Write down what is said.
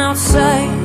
outside.